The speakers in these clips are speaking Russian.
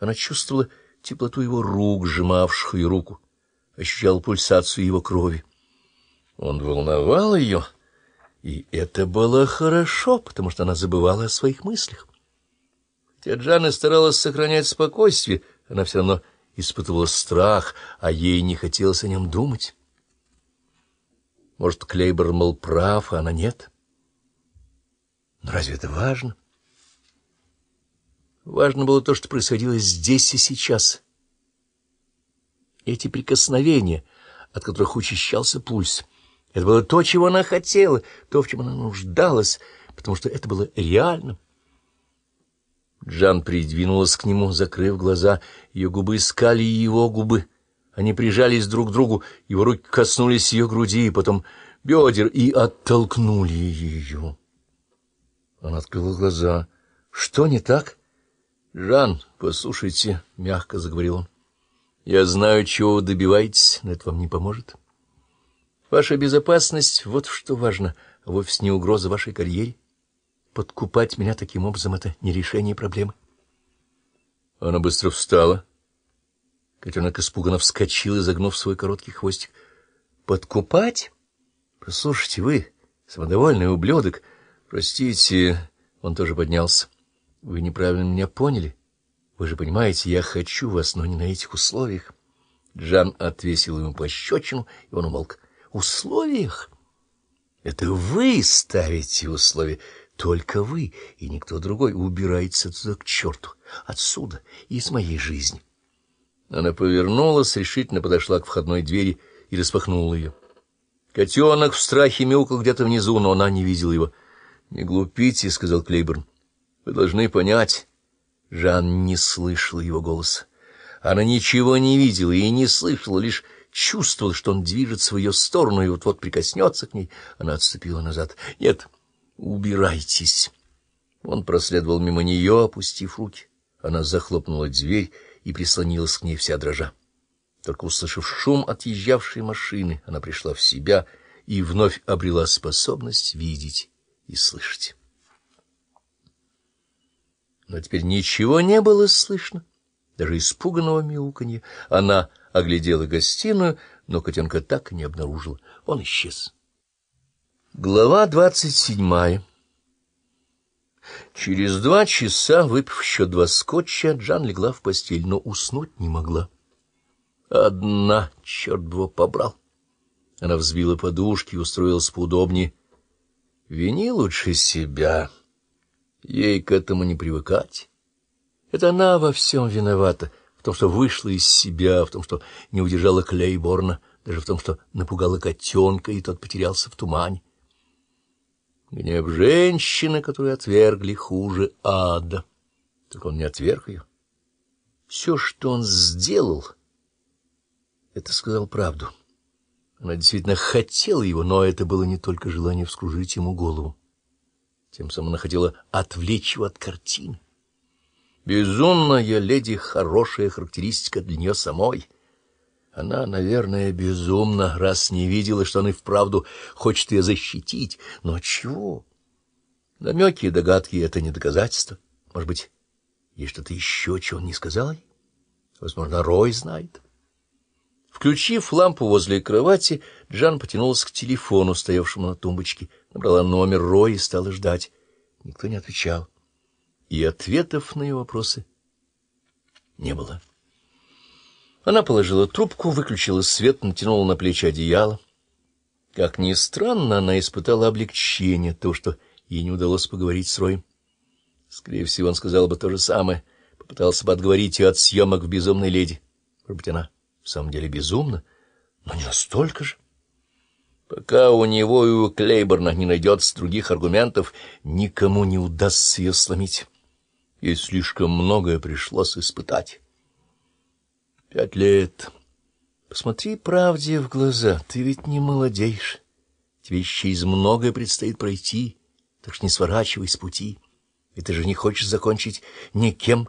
Она чувствовала теплоту его рук, сжимавших ее руку, ощущала пульсацию его крови. Он волновал ее, и это было хорошо, потому что она забывала о своих мыслях. Хотя Джанна старалась сохранять спокойствие, она все равно испытывала страх, а ей не хотелось о нем думать. Может, Клейбор был прав, а она нет? Но разве это важно? Важно было то, что происходило здесь и сейчас. Эти прикосновения, от которых учащался пульс, это было то, чего она хотела, то, в чем она нуждалась, потому что это было реальным. Джан придвинулась к нему, закрыв глаза. Ее губы искали его губы. Они прижались друг к другу, его руки коснулись ее груди, потом бедер, и оттолкнули ее. Она открыла глаза. — Что не так? — Жан, послушайте, — мягко заговорил он. — Я знаю, чего вы добиваетесь, но это вам не поможет. Ваша безопасность — вот что важно, вовсе не угроза вашей карьере. Подкупать меня таким образом — это не решение проблемы. Она быстро встала. Котенок испуганно вскочил, изогнув свой короткий хвостик. — Подкупать? Послушайте, вы, самодовольный ублюдок. Простите, он тоже поднялся. Вы неправильно меня поняли. Вы же понимаете, я хочу вас, но не на этих условиях. Джан отвесил ему пощечину, и он умолк. — Условиях? Это вы ставите условия. Только вы и никто другой убирается туда к черту, отсюда, из моей жизни. Она повернулась, решительно подошла к входной двери и распахнула ее. Котенок в страхе мяукал где-то внизу, но она не видела его. — Не глупите, — сказал Клейборн. — Вы должны понять. Жан не слышала его голоса. Она ничего не видела и не слышала, лишь чувствовала, что он движется в ее сторону и вот-вот прикоснется к ней. Она отступила назад. — Нет. — «Убирайтесь!» Он проследовал мимо нее, опустив руки. Она захлопнула дверь и прислонилась к ней вся дрожа. Только услышав шум отъезжавшей машины, она пришла в себя и вновь обрела способность видеть и слышать. Но теперь ничего не было слышно, даже испуганного мяуканья. Она оглядела гостиную, но котенка так и не обнаружила. Он исчез. Глава двадцать седьмая Через два часа, выпив еще два скотча, Джан легла в постель, но уснуть не могла. Одна, черт бы его побрал. Она взбила подушки и устроилась поудобнее. Вини лучше себя. Ей к этому не привыкать. Это она во всем виновата, в том, что вышла из себя, в том, что не удержала Клейборна, даже в том, что напугала котенка, и тот потерялся в тумане. Гнев женщины, которую отвергли, хуже ада. Только он не отверг ее. Все, что он сделал, это сказал правду. Она действительно хотела его, но это было не только желание вскружить ему голову. Тем самым она хотела отвлечь его от картины. Безумная леди — хорошая характеристика для нее самой — она, наверное, безумна, раз не видела, что он и вправду хочет ее защитить. Но чего? Намеки и догадки — это не доказательство. Может быть, есть что-то еще, чего он не сказал ей? Возможно, Рой знает. Включив лампу возле кровати, Джан потянулась к телефону, стоявшему на тумбочке, набрала номер Рой и стала ждать. Никто не отвечал. И ответов на ее вопросы не было. Она положила трубку, выключила свет, натянула на плечи одеяло. Как ни странно, она испытала облегчение, то, что ей не удалось поговорить с Роем. Скорее всего, он сказал бы то же самое, попытался бы отговорить ее от съемок в «Безумной леди». Может быть, она в самом деле безумна, но не настолько же. Пока у него и у Клейборна не найдется других аргументов, никому не удастся ее сломить. Ей слишком многое пришлось испытать. Пять лет. Посмотри правде в глаза, ты ведь не молодеешь. Тебе еще из многое предстоит пройти, так что не сворачивай с пути. И ты же не хочешь закончить никем,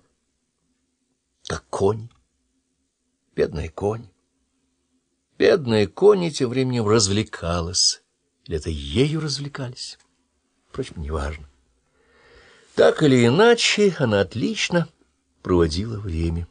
как конь. Бедная конь. Бедная конь тем временем развлекалась. Или это ею развлекались? Впрочем, неважно. Так или иначе, она отлично проводила время.